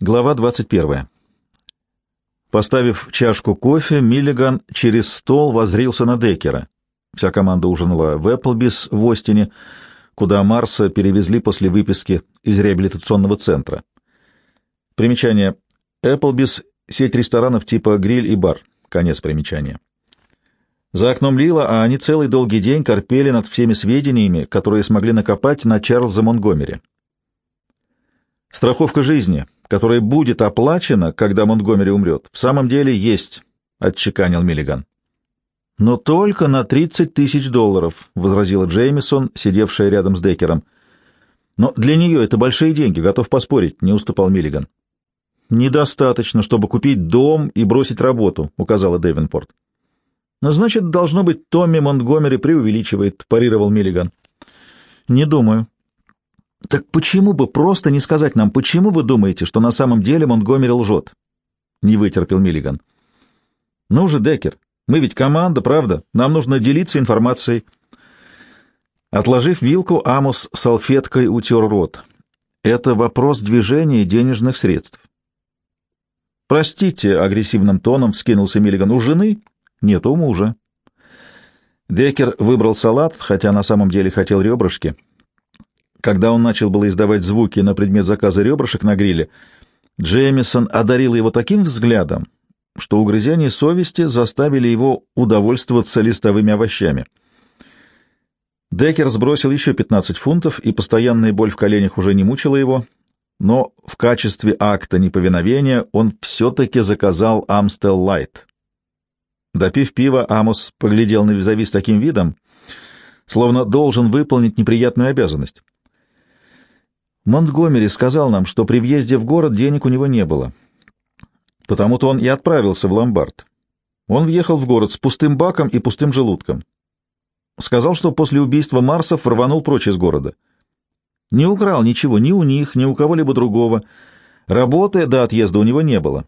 Глава 21. Поставив чашку кофе, Миллиган через стол возрился на Деккера. Вся команда ужинала в Эпплбис в Остине, куда Марса перевезли после выписки из реабилитационного центра. Примечание. Эпплбис — сеть ресторанов типа гриль и бар. Конец примечания. За окном лило, а они целый долгий день корпели над всеми сведениями, которые смогли накопать на Чарльза Монтгомери. Страховка жизни — которая будет оплачена, когда Монтгомери умрет, в самом деле есть, — отчеканил Миллиган. — Но только на 30 тысяч долларов, — возразила Джеймисон, сидевшая рядом с Деккером. — Но для нее это большие деньги, готов поспорить, — не уступал Миллиган. — Недостаточно, чтобы купить дом и бросить работу, — указала Дэвенпорт. — Но значит, должно быть, Томми Монтгомери преувеличивает, — парировал Миллиган. — Не думаю, так почему бы просто не сказать нам, почему вы думаете, что на самом деле Монтгомери лжет? Не вытерпел Миллиган. Ну же, Деккер, мы ведь команда, правда? Нам нужно делиться информацией. Отложив вилку, Амус салфеткой утер рот. Это вопрос движения денежных средств. «Простите», — агрессивным тоном вскинулся Миллиган. «У жены?» «Нет, у мужа». Деккер выбрал салат, хотя на самом деле хотел ребрышки. Когда он начал было издавать звуки на предмет заказа ребрышек на гриле, Джеймисон одарил его таким взглядом, что угрызения совести заставили его удовольствоваться листовыми овощами. Деккер сбросил еще 15 фунтов, и постоянная боль в коленях уже не мучила его, но в качестве акта неповиновения он все-таки заказал Амстел Лайт. Допив пива, Амос поглядел на визави с таким видом, словно должен выполнить неприятную обязанность. Монтгомери сказал нам, что при въезде в город денег у него не было. Потому-то он и отправился в ломбард. Он въехал в город с пустым баком и пустым желудком. Сказал, что после убийства Марсов рванул прочь из города. Не украл ничего ни у них, ни у кого-либо другого. Работы до отъезда у него не было.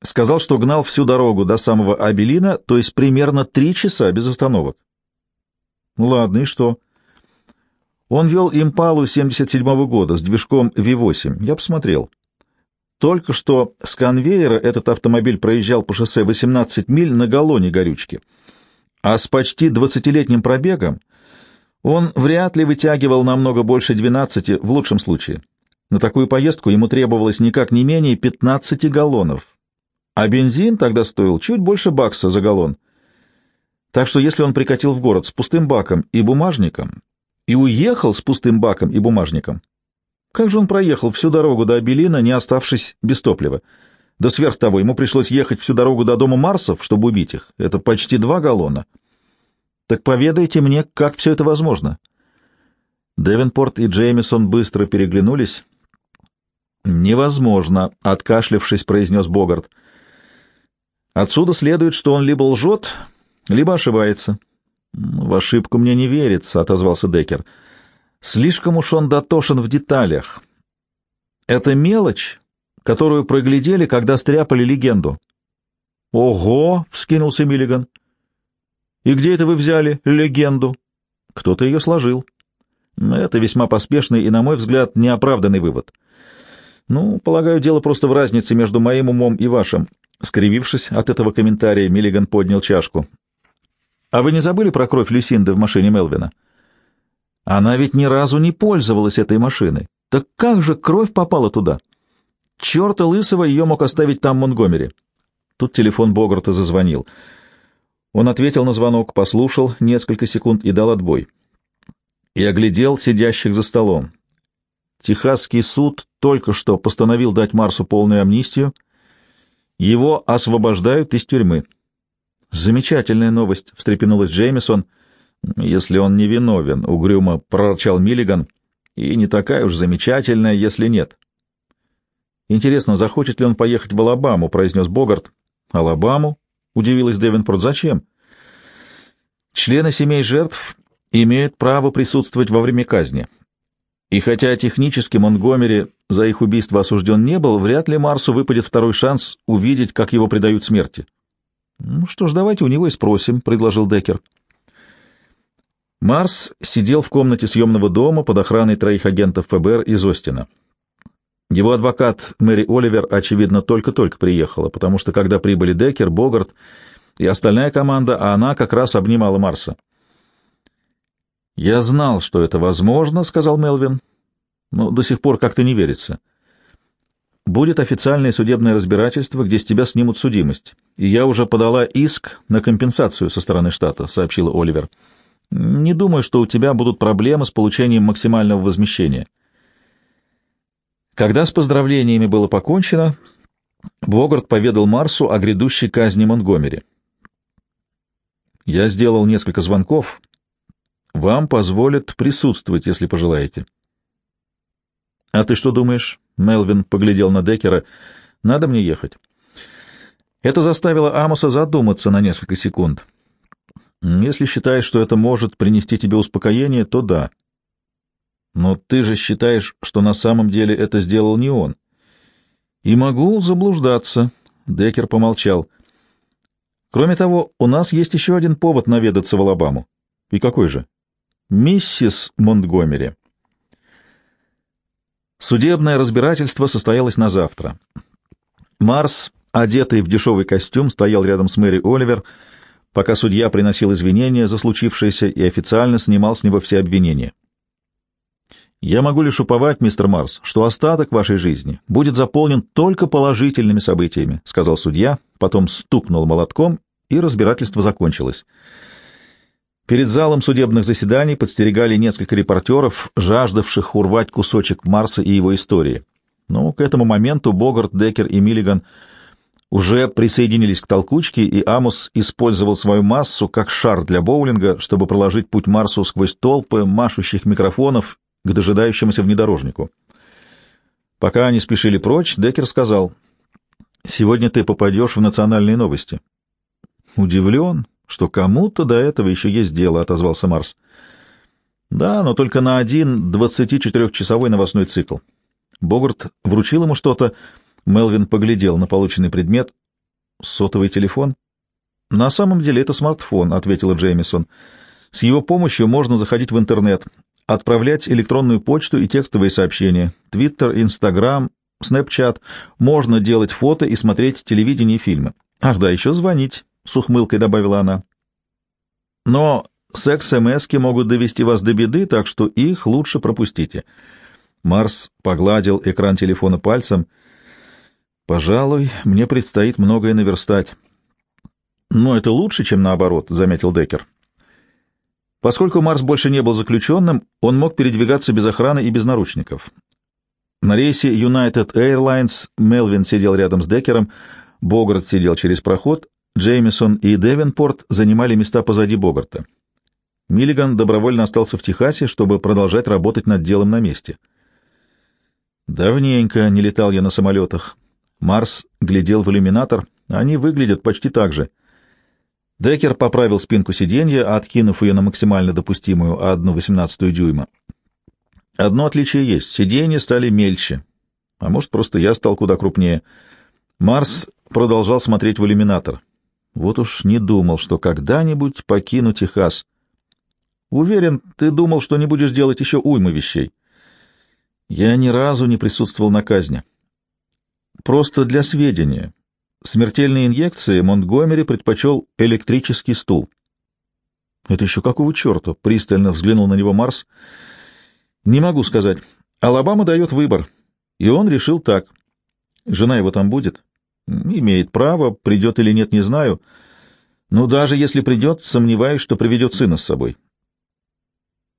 Сказал, что гнал всю дорогу до самого Абелина, то есть примерно три часа без остановок. Ладно, и что? — он вел импалу 77-го года с движком V8. Я посмотрел. Только что с конвейера этот автомобиль проезжал по шоссе 18 миль на галлоне горючки. А с почти 20-летним пробегом он вряд ли вытягивал намного больше 12, в лучшем случае. На такую поездку ему требовалось никак не менее 15 галлонов. А бензин тогда стоил чуть больше бакса за галлон. Так что если он прикатил в город с пустым баком и бумажником, и уехал с пустым баком и бумажником. Как же он проехал всю дорогу до Абелина, не оставшись без топлива? Да сверх того, ему пришлось ехать всю дорогу до дома Марсов, чтобы убить их. Это почти два галлона. Так поведайте мне, как все это возможно. Девенпорт и Джеймисон быстро переглянулись. «Невозможно», — откашлявшись, произнес Богарт. «Отсюда следует, что он либо лжет, либо ошибается. «В ошибку мне не верится», — отозвался Деккер. «Слишком уж он дотошен в деталях. Это мелочь, которую проглядели, когда стряпали легенду». «Ого!» — вскинулся Миллиган. «И где это вы взяли легенду?» «Кто-то ее сложил». «Это весьма поспешный и, на мой взгляд, неоправданный вывод». «Ну, полагаю, дело просто в разнице между моим умом и вашим». Скривившись от этого комментария, Миллиган поднял чашку. А вы не забыли про кровь Люсинды в машине Мелвина? Она ведь ни разу не пользовалась этой машиной. Так как же кровь попала туда? Черта лысого ее мог оставить там Монгомери. Тут телефон Богарта зазвонил. Он ответил на звонок, послушал несколько секунд и дал отбой. И оглядел сидящих за столом. Техасский суд только что постановил дать Марсу полную амнистию. Его освобождают из тюрьмы. «Замечательная новость», — встрепенулась Джеймисон. «Если он не виновен», — угрюмо прорычал Миллиган. «И не такая уж замечательная, если нет». «Интересно, захочет ли он поехать в Алабаму?» — произнес Богарт. «Алабаму?» — удивилась Девинпорт. «Зачем?» «Члены семей жертв имеют право присутствовать во время казни. И хотя технически Монгомери за их убийство осужден не был, вряд ли Марсу выпадет второй шанс увидеть, как его предают смерти». Ну что ж, давайте у него и спросим, предложил Деккер. Марс сидел в комнате съемного дома под охраной троих агентов ФБР из Остина. Его адвокат Мэри Оливер, очевидно, только-только приехала, потому что когда прибыли Деккер, Богарт и остальная команда, а она как раз обнимала Марса. «Я знал, что это возможно», — сказал Мелвин, — «но до сих пор как-то не верится. Будет официальное судебное разбирательство, где с тебя снимут судимость, и я уже подала иск на компенсацию со стороны штата», — сообщила Оливер. «Не думаю, что у тебя будут проблемы с получением максимального возмещения». Когда с поздравлениями было покончено, Богарт поведал Марсу о грядущей казни Монтгомери. «Я сделал несколько звонков. Вам позволят присутствовать, если пожелаете». «А ты что думаешь?» — Мелвин поглядел на Деккера. «Надо мне ехать». Это заставило Амоса задуматься на несколько секунд. «Если считаешь, что это может принести тебе успокоение, то да». Но ты же считаешь, что на самом деле это сделал не он. И могу заблуждаться. Декер помолчал. Кроме того, у нас есть еще один повод наведаться в Алабаму. И какой же? Миссис Монтгомери. Судебное разбирательство состоялось на завтра. Марс, одетый в дешевый костюм, стоял рядом с Мэри Оливер, пока судья приносил извинения за случившееся и официально снимал с него все обвинения. Я могу лишь уповать, мистер Марс, что остаток вашей жизни будет заполнен только положительными событиями, — сказал судья, потом стукнул молотком, и разбирательство закончилось. Перед залом судебных заседаний подстерегали несколько репортеров, жаждавших урвать кусочек Марса и его истории. Но к этому моменту Богарт, Деккер и Миллиган уже присоединились к толкучке, и Амус использовал свою массу как шар для боулинга, чтобы проложить путь Марсу сквозь толпы машущих микрофонов к дожидающемуся внедорожнику. Пока они спешили прочь, Деккер сказал, «Сегодня ты попадешь в национальные новости». «Удивлен, что кому-то до этого еще есть дело», — отозвался Марс. «Да, но только на один 24-часовой новостной цикл». Богарт вручил ему что-то. Мелвин поглядел на полученный предмет. «Сотовый телефон?» «На самом деле это смартфон», — ответила Джеймисон. «С его помощью можно заходить в интернет, отправлять электронную почту и текстовые сообщения, Твиттер, Инстаграм, Снэпчат, можно делать фото и смотреть телевидение и фильмы. Ах да, еще звонить, — с ухмылкой добавила она. Но секс-МСки могут довести вас до беды, так что их лучше пропустите. Марс погладил экран телефона пальцем. «Пожалуй, мне предстоит многое наверстать». «Но это лучше, чем наоборот», — заметил Деккер. Поскольку Марс больше не был заключенным, он мог передвигаться без охраны и без наручников. На рейсе United Airlines Мелвин сидел рядом с Деккером, Богарт сидел через проход, Джеймисон и Девенпорт занимали места позади Богарта. Миллиган добровольно остался в Техасе, чтобы продолжать работать над делом на месте. «Давненько не летал я на самолетах». Марс глядел в иллюминатор. Они выглядят почти так же — Деккер поправил спинку сиденья, откинув ее на максимально допустимую одну восемнадцатую дюйма. Одно отличие есть — сиденья стали мельче. А может, просто я стал куда крупнее. Марс продолжал смотреть в иллюминатор. Вот уж не думал, что когда-нибудь покину Техас. Уверен, ты думал, что не будешь делать еще уйму вещей. Я ни разу не присутствовал на казни. Просто для сведения. Смертельные инъекции Монтгомери предпочел электрический стул. «Это еще какого черта?» — пристально взглянул на него Марс. «Не могу сказать. Алабама дает выбор, и он решил так. Жена его там будет? Имеет право, придет или нет, не знаю. Но даже если придет, сомневаюсь, что приведет сына с собой.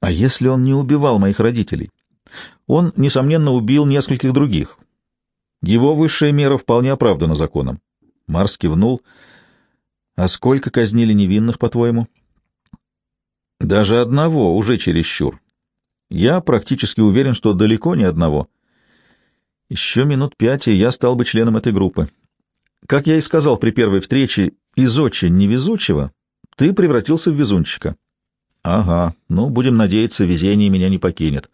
А если он не убивал моих родителей? Он, несомненно, убил нескольких других. Его высшая мера вполне оправдана законом. Марс кивнул. «А сколько казнили невинных, по-твоему?» «Даже одного, уже чересчур. Я практически уверен, что далеко не одного. Еще минут пять, и я стал бы членом этой группы. Как я и сказал при первой встрече, из очень невезучего ты превратился в везунчика». «Ага, ну, будем надеяться, везение меня не покинет».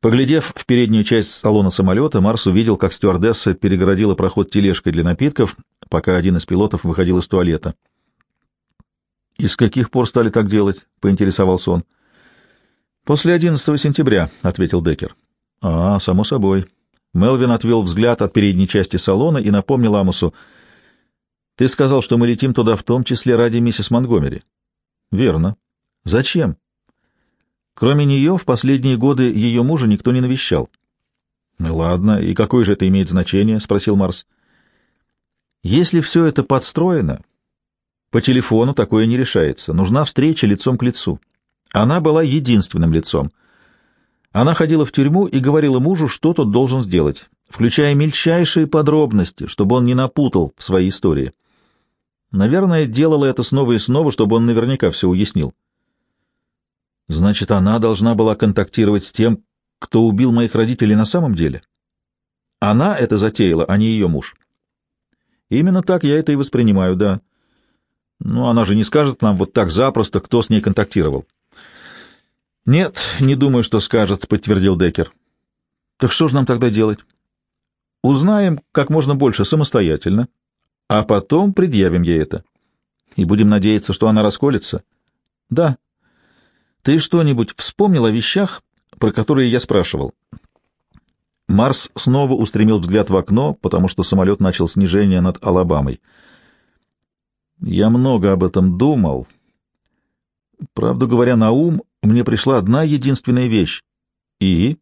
Поглядев в переднюю часть салона самолета, Марс увидел, как стюардесса перегородила проход тележкой для напитков, пока один из пилотов выходил из туалета. «И с каких пор стали так делать?» — поинтересовался он. «После 11 сентября», — ответил Деккер. «А, само собой. Мелвин отвел взгляд от передней части салона и напомнил Амусу. «Ты сказал, что мы летим туда в том числе ради миссис Монгомери». «Верно. Зачем?» Кроме нее, в последние годы ее мужа никто не навещал. «Ну ладно, и какое же это имеет значение?» — спросил Марс. «Если все это подстроено, по телефону такое не решается. Нужна встреча лицом к лицу. Она была единственным лицом. Она ходила в тюрьму и говорила мужу, что тот должен сделать, включая мельчайшие подробности, чтобы он не напутал в своей истории. Наверное, делала это снова и снова, чтобы он наверняка все уяснил. Значит, она должна была контактировать с тем, кто убил моих родителей на самом деле? Она это затеяла, а не ее муж. Именно так я это и воспринимаю, да. Но она же не скажет нам вот так запросто, кто с ней контактировал. Нет, не думаю, что скажет, подтвердил Декер. Так что же нам тогда делать? Узнаем как можно больше самостоятельно, а потом предъявим ей это. И будем надеяться, что она расколется. Да. Ты что-нибудь вспомнил о вещах, про которые я спрашивал? Марс снова устремил взгляд в окно, потому что самолет начал снижение над Алабамой. Я много об этом думал. Правду говоря, на ум мне пришла одна единственная вещь. И?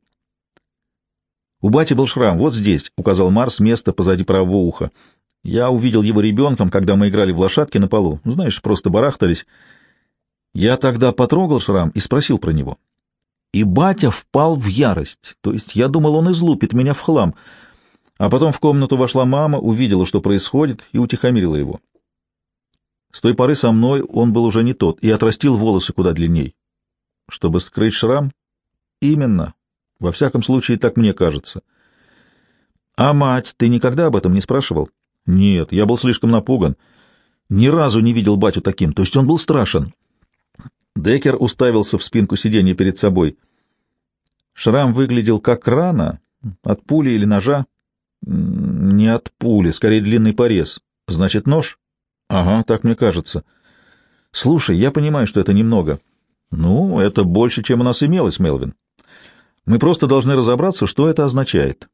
У бати был шрам, вот здесь, — указал Марс место позади правого уха. Я увидел его ребенком, когда мы играли в лошадки на полу. Знаешь, просто барахтались. Я тогда потрогал шрам и спросил про него. И батя впал в ярость, то есть я думал, он излупит меня в хлам. А потом в комнату вошла мама, увидела, что происходит, и утихомирила его. С той поры со мной он был уже не тот и отрастил волосы куда длинней. Чтобы скрыть шрам? Именно. Во всяком случае, так мне кажется. А мать, ты никогда об этом не спрашивал? Нет, я был слишком напуган. Ни разу не видел батю таким, то есть он был страшен. Декер уставился в спинку сиденья перед собой. Шрам выглядел как рана от пули или ножа. Не от пули, скорее длинный порез. Значит, нож? Ага, так мне кажется. Слушай, я понимаю, что это немного. Ну, это больше, чем у нас имелось, Мелвин. Мы просто должны разобраться, что это означает.